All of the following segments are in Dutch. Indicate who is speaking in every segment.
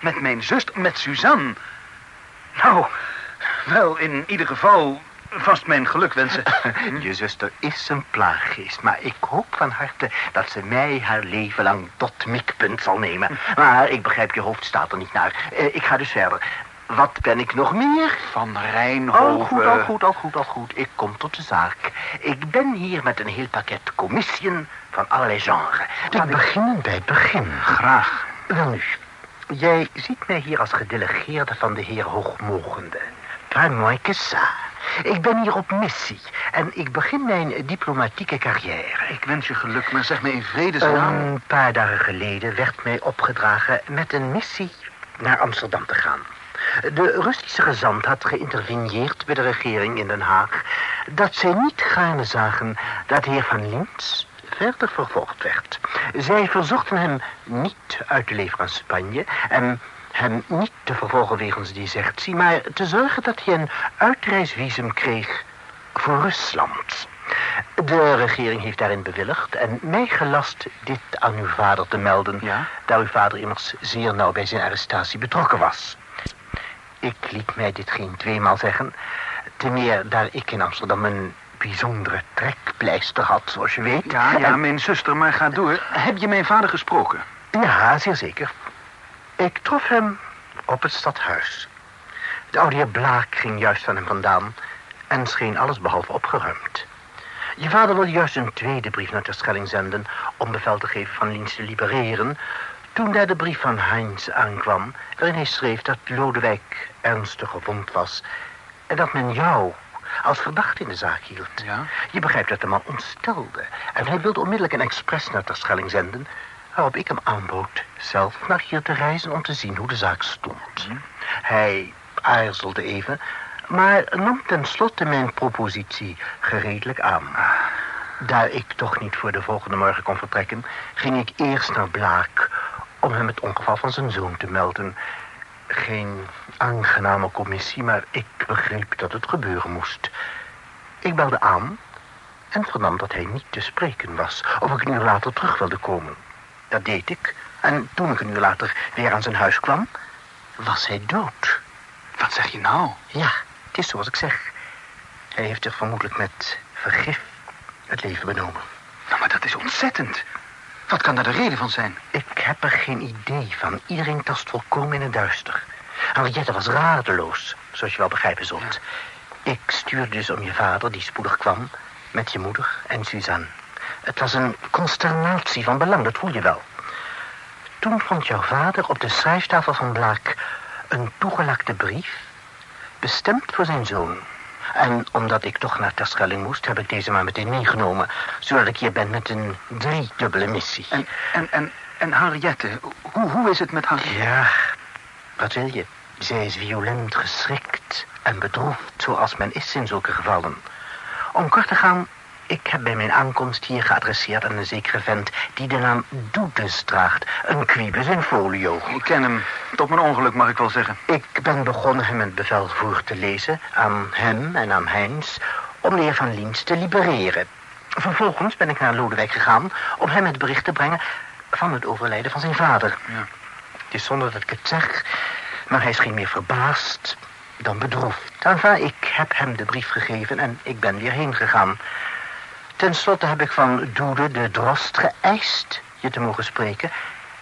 Speaker 1: Met mijn zuster, met Suzanne. Nou, wel, in ieder geval vast mijn geluk wensen.
Speaker 2: Je zuster is een plaaggeest, maar ik hoop van harte dat ze mij haar leven lang tot mikpunt zal nemen. Maar ik begrijp, je hoofd staat er niet naar. Eh, ik ga dus verder. Wat ben ik nog meer?
Speaker 1: Van Rijnhoven.
Speaker 2: Al goed, al goed, al goed, al goed. Ik kom tot de zaak. Ik ben hier met een heel pakket commissiën van allerlei genres. We beginnen bij het begin.
Speaker 1: Graag.
Speaker 2: Wel nu, jij ziet mij hier als gedelegeerde van de heer Hoogmogende. Que ça. Ik ben hier op missie en ik begin mijn diplomatieke carrière.
Speaker 1: Ik wens je geluk, maar zeg me in vredesnaam...
Speaker 2: Een paar dagen geleden werd mij opgedragen met een missie naar Amsterdam te gaan. De Russische gezant had geïnterveneerd bij de regering in Den Haag... dat zij niet gaarne zagen dat de heer Van Lintz verder vervolgd werd. Zij verzochten hem niet uit te leveren aan Spanje... en hem niet te vervolgen wegens desertie... maar te zorgen dat hij een uitreisvisum kreeg voor Rusland. De regering heeft daarin bewilligd en mij gelast dit aan uw vader te melden...
Speaker 1: Ja?
Speaker 2: daar uw vader immers zeer nauw bij zijn arrestatie betrokken was. Ik liet mij dit geen tweemaal zeggen... te meer daar ik in Amsterdam een bijzondere trekpleister had, zoals je weet.
Speaker 1: Ja, ja,
Speaker 2: En-
Speaker 1: mijn zuster, maar ga door. Heb je mijn vader gesproken?
Speaker 2: Ja, zeer zeker. Ik trof hem op het stadhuis. De oude heer Blaak ging juist van hem vandaan en scheen alles behalve opgeruimd. Je vader wilde juist een tweede brief naar Terschelling zenden om bevel te geven van Liens te libereren, toen daar de brief van Heinz aankwam, waarin hij schreef dat Lodewijk ernstig gewond was en dat men jou als verdachte in de zaak hield.
Speaker 1: Ja?
Speaker 2: Je begrijpt dat de man ontstelde. En hij wilde onmiddellijk een expres naar Terschelling zenden... waarop ik hem aanbood zelf naar hier te reizen om te zien hoe de zaak stond. Hij aarzelde even, maar nam tenslotte mijn propositie gereedelijk aan. Daar ik toch niet voor de volgende morgen kon vertrekken... ging ik eerst naar Blaak om hem het ongeval van zijn zoon te melden... Geen aangename commissie, maar ik begreep dat het gebeuren moest. Ik belde aan en vernam dat hij niet te spreken was. Of ik een uur later terug wilde komen. Dat deed ik. En toen ik een uur later weer aan zijn huis kwam, was hij dood.
Speaker 1: Wat zeg je nou?
Speaker 2: Ja, het is zoals ik zeg. Hij heeft zich vermoedelijk met vergif het leven benomen.
Speaker 1: Nou, maar dat is ontzettend. Wat kan daar de reden van zijn?
Speaker 2: Ik heb er geen idee van. Iedereen tast volkomen in het duister. Henriette was radeloos, zoals je wel begrijpen zult. Ik stuurde dus om je vader, die spoedig kwam, met je moeder en Suzanne. Het was een consternatie van belang, dat voel je wel. Toen vond jouw vader op de schrijftafel van Blaak een toegelakte brief, bestemd voor zijn zoon. En omdat ik toch naar Terschelling moest, heb ik deze maar meteen meegenomen, zodat ik hier ben met een driedubbele missie.
Speaker 1: En, en, en, en Henriette, hoe, hoe is het met Henriette?
Speaker 2: Ja, wat wil je? Zij is violent geschrikt en bedroefd, zoals men is in zulke gevallen. Om kort te gaan, ik heb bij mijn aankomst hier geadresseerd aan een zekere vent die de naam Doedes draagt. Een quibus in folio.
Speaker 1: Ik ken hem. Tot mijn ongeluk, mag ik wel zeggen.
Speaker 2: Ik ben begonnen hem het bevel voor te lezen aan hem en aan Heinz om de heer Van Liens te libereren. Vervolgens ben ik naar Lodewijk gegaan om hem het bericht te brengen van het overlijden van zijn vader.
Speaker 1: Ja.
Speaker 2: Het is zonder dat ik het zeg, maar hij scheen meer verbaasd dan bedroefd. Enfin, ik heb hem de brief gegeven en ik ben weer heen gegaan. Ten slotte heb ik van Doede de drost geëist je te mogen spreken.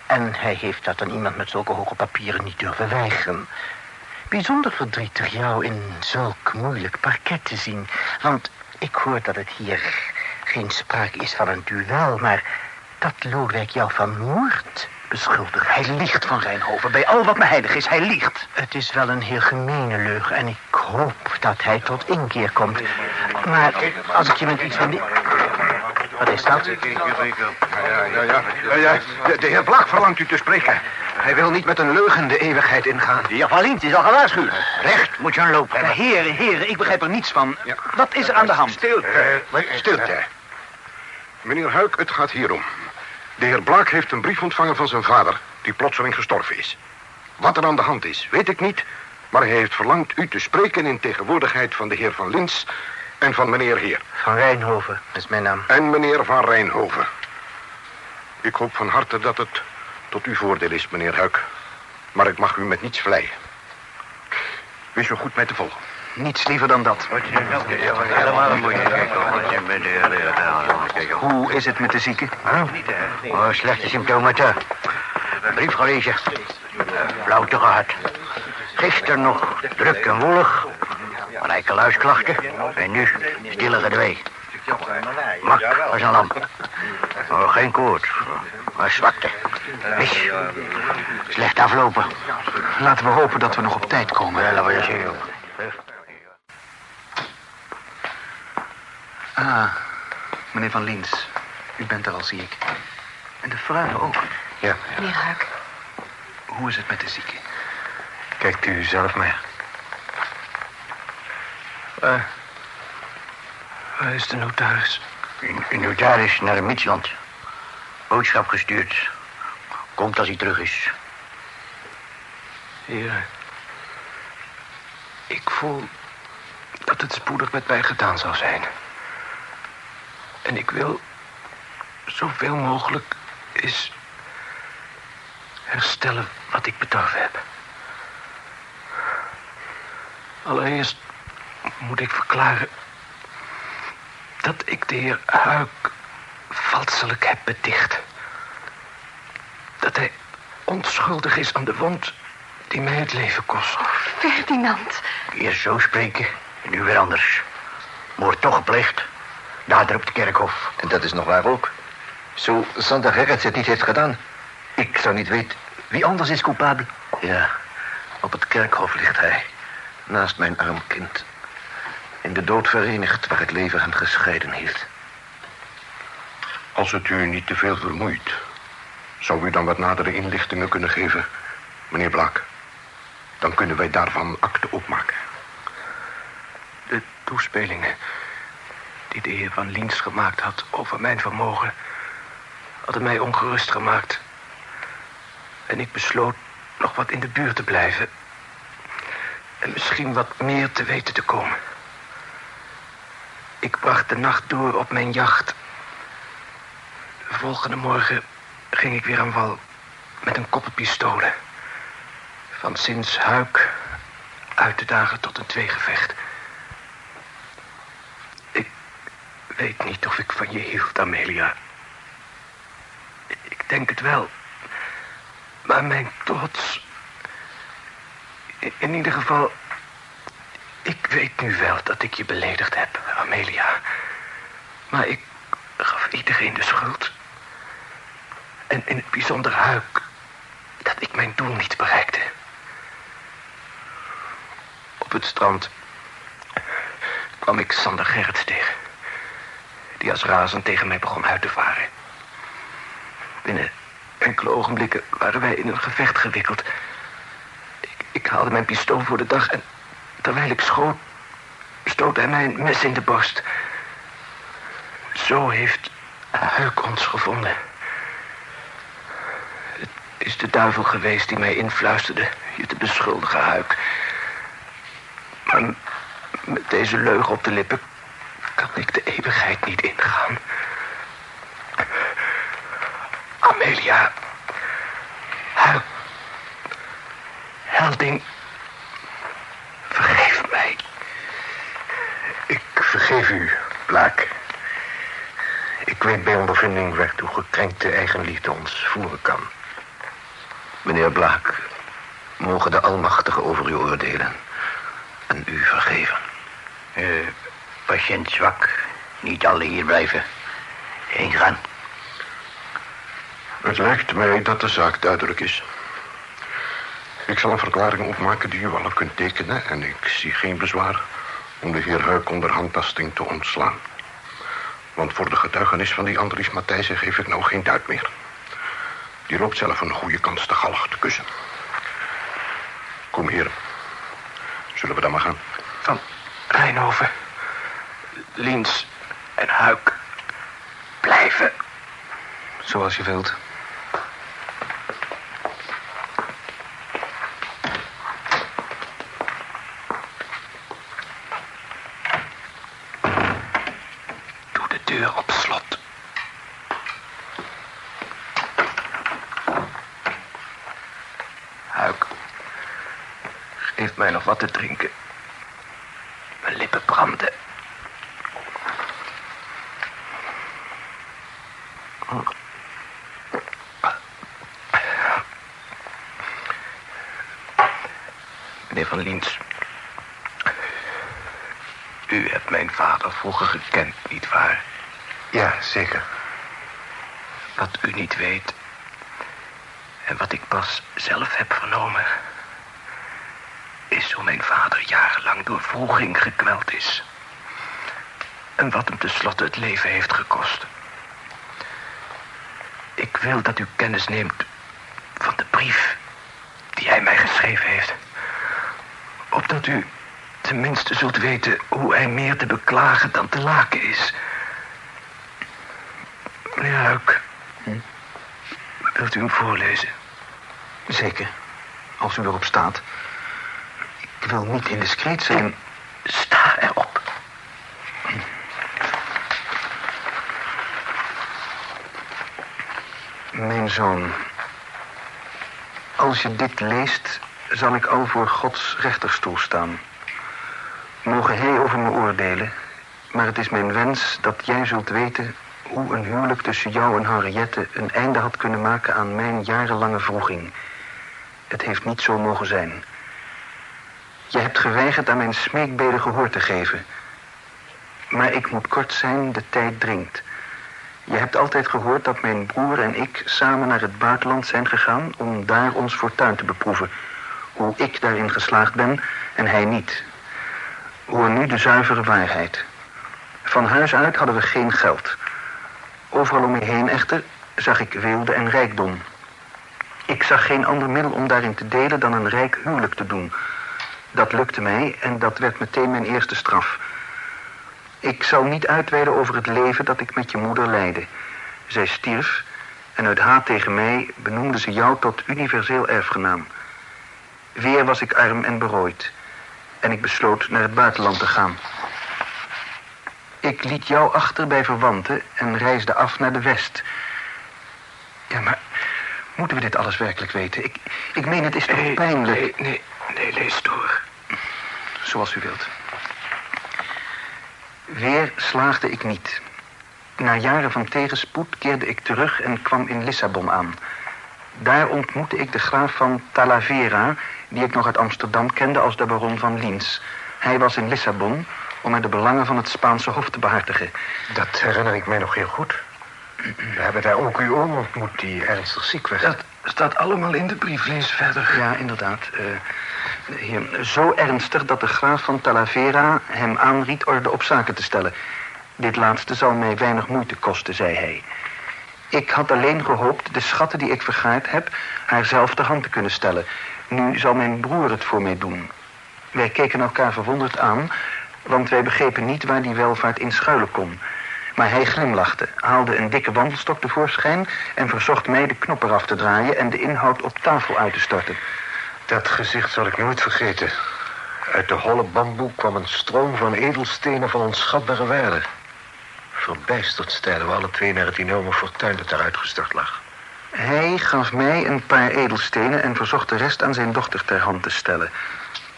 Speaker 2: En hij heeft dat aan iemand met zulke hoge papieren niet durven weigeren. Bijzonder verdrietig jou in zulk moeilijk parket te zien. Want ik hoor dat het hier geen sprake is van een duel, maar dat Lodewijk jou van moord beschuldigt.
Speaker 1: Hij liegt van Rijnhoven. Bij al wat me heilig is, hij liegt.
Speaker 2: Het is wel een heel gemene leugen en ik hoop dat hij tot inkeer komt. Maar als ik je met iets van die... Wat is dat?
Speaker 3: Ja, ja, ja. ja, ja. De, de heer Blaak verlangt u te spreken. Hij wil niet met een leugen de eeuwigheid ingaan.
Speaker 4: De heer Van Lint is al gewaarschuwd. Recht moet je aan lopen.
Speaker 1: Eh, heren, heren, ik begrijp er niets van. Wat is er aan de hand?
Speaker 3: Stilte.
Speaker 4: Eh,
Speaker 3: stilte. Meneer Huik, het gaat hierom. De heer Blaak heeft een brief ontvangen van zijn vader, die plotseling gestorven is. Wat er aan de hand is, weet ik niet. Maar hij heeft verlangd u te spreken in tegenwoordigheid van de heer Van Lins en van meneer Heer.
Speaker 2: Van Rijnhoven is mijn naam.
Speaker 3: En meneer Van Rijnhoven. Ik hoop van harte dat het tot uw voordeel is, meneer Huik. Maar ik mag u met niets vleien. Wees zo goed mij te volgen.
Speaker 1: Niets liever dan dat. Hoe is het met de zieke?
Speaker 4: Oh, slechte symptomen. Brief gelezen. Flauwte gehad. Gisteren nog druk en wollig. Rijke luisklachten. En nu stille gedwee. Mak als een lam. Oh, geen koorts. Maar zwakte. Mis. Slecht aflopen.
Speaker 1: Laten we hopen dat we nog op tijd komen.
Speaker 4: Ja, laten we eens zien.
Speaker 1: Ah, meneer Van Lins. U bent er al, zie ik. En de vrouwen ook.
Speaker 3: Ja,
Speaker 5: Meneer Huik,
Speaker 1: Hoe is het met de zieke?
Speaker 3: kijkt u zelf maar.
Speaker 1: Waar... Waar is de notaris?
Speaker 4: Een notaris naar Midsland. Boodschap gestuurd. Komt als hij terug is.
Speaker 1: Heren. Ik voel dat het spoedig met mij gedaan zal zijn. En ik wil zoveel mogelijk is herstellen wat ik bedorven heb. Allereerst moet ik verklaren dat ik de heer Huik valselijk heb beticht. Dat hij onschuldig is aan de wond die mij het leven kost.
Speaker 5: Ferdinand.
Speaker 4: Eerst zo spreken en nu weer anders. Moord toch gepleegd. Dader op het kerkhof.
Speaker 6: En dat is nog waar ook. Zo Santa Gerrits het niet heeft gedaan. Ik zou niet weten wie anders is coupabel. Ja, op het kerkhof ligt hij. Naast mijn arm kind. In de dood verenigd waar het leven hem gescheiden hield.
Speaker 3: Als het u niet te veel vermoeit, zou u dan wat nadere inlichtingen kunnen geven, meneer Blaak? Dan kunnen wij daarvan akte opmaken.
Speaker 1: De toespelingen die de heer Van Liens gemaakt had over mijn vermogen... hadden mij ongerust gemaakt. En ik besloot nog wat in de buurt te blijven. En misschien wat meer te weten te komen. Ik bracht de nacht door op mijn jacht. De volgende morgen ging ik weer aan wal met een koppel pistolen. Van sinds Huik uit te dagen tot een tweegevecht. Ik weet niet of ik van je hield, Amelia. Ik denk het wel. Maar mijn trots... In ieder geval... Weet nu wel dat ik je beledigd heb, Amelia. Maar ik gaf iedereen de schuld. En in het bijzonder Huik... dat ik mijn doel niet bereikte. Op het strand kwam ik Sander Gerrits tegen. Die als razend tegen mij begon uit te varen. Binnen enkele ogenblikken waren wij in een gevecht gewikkeld. Ik, ik haalde mijn pistool voor de dag en terwijl ik schoot, stootte hij mij een mes in de borst. Zo heeft Huik ons gevonden. Het is de duivel geweest die mij influisterde je te beschuldigen, Huik. Maar met deze leugen op de lippen kan ik de eeuwigheid niet ingaan. Amelia. Huil. Helding. Vergeef mij.
Speaker 3: Ik vergeef u, Blaak. Ik weet bij ondervinding waartoe gekrenkte eigenliefde ons voeren kan.
Speaker 6: Meneer Blaak, mogen de Almachtige over u oordelen. En u vergeven.
Speaker 4: Eh, patiënt zwak. Niet alle hier blijven. Heen gaan.
Speaker 3: Het lijkt mij dat de zaak duidelijk is. Ik zal een verklaring opmaken die u wel kunt tekenen... en ik zie geen bezwaar om de heer Huik onder handtasting te ontslaan. Want voor de getuigenis van die Andries Matthijssen geef ik nou geen duit meer. Die loopt zelf een goede kans de galg te kussen. Kom, heren. Zullen we dan maar gaan?
Speaker 1: Van Rijnhoven, Liens en Huik blijven. Zoals je wilt. Doe de deur op slot. Huik, geeft mij nog wat te drinken. Mijn lippen branden. Meneer Van Liens. U hebt mijn vader vroeger gekend, nietwaar?
Speaker 6: Ja, zeker.
Speaker 1: Wat u niet weet... en wat ik pas zelf heb vernomen... is hoe mijn vader jarenlang door vroeging gekweld is. En wat hem tenslotte het leven heeft gekost. Ik wil dat u kennis neemt van de brief die hij mij geschreven heeft. Opdat u tenminste zult weten hoe hij meer te beklagen dan te laken is. Meneer Huik, wilt u hem voorlezen?
Speaker 7: Zeker, als u erop staat. Ik wil niet indiscreet zijn.
Speaker 1: Sta erop.
Speaker 7: Mijn zoon, als je dit leest, zal ik al voor Gods rechterstoel staan. Mogen hij over me oordelen, maar het is mijn wens dat jij zult weten hoe een huwelijk tussen jou en Henriette een einde had kunnen maken aan mijn jarenlange vroeging. Het heeft niet zo mogen zijn. Je hebt geweigerd aan mijn smeekbeden gehoor te geven. Maar ik moet kort zijn, de tijd dringt. Je hebt altijd gehoord dat mijn broer en ik samen naar het buitenland zijn gegaan om daar ons fortuin te beproeven. Hoe ik daarin geslaagd ben en hij niet. Hoor nu de zuivere waarheid. Van huis uit hadden we geen geld. Overal om me heen echter zag ik weelde en rijkdom. Ik zag geen ander middel om daarin te delen dan een rijk huwelijk te doen. Dat lukte mij en dat werd meteen mijn eerste straf. Ik zal niet uitweiden over het leven dat ik met je moeder leidde. Zij stierf en uit haat tegen mij benoemde ze jou tot universeel erfgenaam. Weer was ik arm en berooid en ik besloot naar het buitenland te gaan. Ik liet jou achter bij verwanten en reisde af naar de West. Ja, maar moeten we dit alles werkelijk weten? Ik, ik meen, het is toch
Speaker 1: Nee,
Speaker 7: pijnlijk.
Speaker 1: Nee, nee, nee, lees door.
Speaker 7: Zoals u wilt. Weer slaagde ik niet. Na jaren van tegenspoed keerde ik terug en kwam in Lissabon aan. Daar ontmoette ik de graaf van Talavera, die ik nog uit Amsterdam kende als de baron van Liens. Hij was in Lissabon om er de belangen van het Spaanse hof te behartigen.
Speaker 6: Dat herinner ik mij nog heel goed. We hebben daar ook uw oom ontmoet die ernstig ziek werd.
Speaker 1: Dat staat allemaal in de brief. Lees verder.
Speaker 7: Ja, inderdaad. heer, zo ernstig dat de graaf van Talavera hem aanried orde op zaken te stellen. Dit laatste zal mij weinig moeite kosten, zei hij. Ik had alleen gehoopt de schatten die ik vergaard heb... haar zelf ter hand te kunnen stellen. Nu zal mijn broer het voor mij doen. Wij keken elkaar verwonderd aan... want wij begrepen niet waar die welvaart in schuilen kon... Maar hij glimlachte, haalde een dikke wandelstok tevoorschijn... en verzocht mij de knop eraf te draaien en de inhoud op tafel uit te storten.
Speaker 6: Dat gezicht zal ik nooit vergeten. Uit de holle bamboe kwam een stroom van edelstenen van onschatbare waarde. Verbijsterd stijden we alle twee naar het enorme fortuin dat daaruit gestort lag.
Speaker 7: Hij gaf mij een paar edelstenen en verzocht de rest aan zijn dochter ter hand te stellen.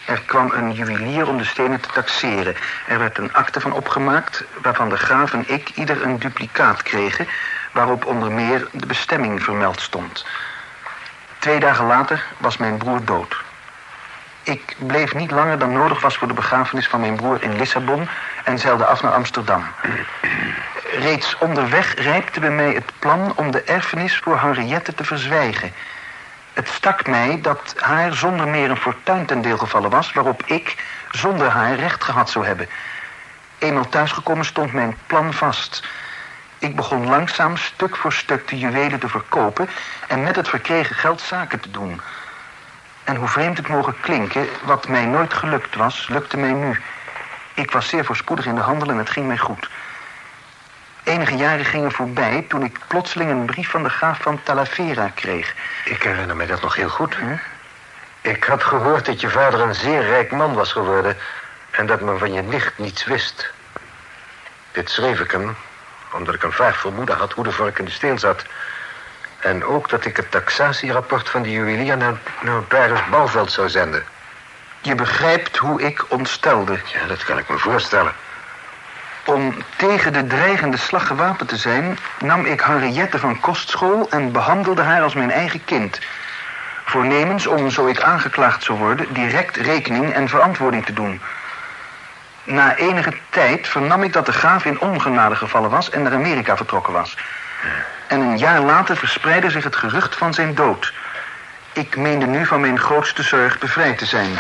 Speaker 7: Er kwam een juwelier om de stenen te taxeren. Er werd een akte van opgemaakt waarvan de graaf en ik ieder een duplicaat kregen... waarop onder meer de bestemming vermeld stond. Twee dagen later was mijn broer dood. Ik bleef niet langer dan nodig was voor de begrafenis van mijn broer in Lissabon... en zeilde af naar Amsterdam. Reeds onderweg rijpte bij mij het plan om de erfenis voor Henriette te verzwijgen. Het stak mij dat haar zonder meer een fortuin ten deel gevallen was... waarop ik zonder haar recht gehad zou hebben. Eenmaal thuisgekomen stond mijn plan vast. Ik begon langzaam stuk voor stuk de juwelen te verkopen... en met het verkregen geld zaken te doen. En hoe vreemd het mogen klinken, wat mij nooit gelukt was, lukte mij nu. Ik was zeer voorspoedig in de handel en het ging mij goed. Enige jaren gingen voorbij toen ik plotseling een brief van de graaf van Talavera kreeg.
Speaker 6: Ik herinner mij dat nog heel goed. Ik had gehoord dat je vader een zeer rijk man was geworden... en dat men van je nicht niets wist. Dit schreef ik hem, omdat ik een vaag vermoeden had hoe de vork in de steel zat. En ook dat ik het taxatierapport van de juwelier naar notaris Bouwveld zou zenden.
Speaker 7: Je begrijpt hoe ik ontstelde.
Speaker 6: Ja, dat kan ik me voorstellen.
Speaker 7: Om tegen de dreigende slag gewapend te zijn, nam ik Henriette van kostschool en behandelde haar als mijn eigen kind. Voornemens om, zo ik aangeklaagd zou worden, direct rekening en verantwoording te doen. Na enige tijd vernam ik dat de graaf in ongenade gevallen was en naar Amerika vertrokken was. En een jaar later verspreidde zich het gerucht van zijn dood. Ik meende nu van mijn grootste zorg bevrijd te zijn.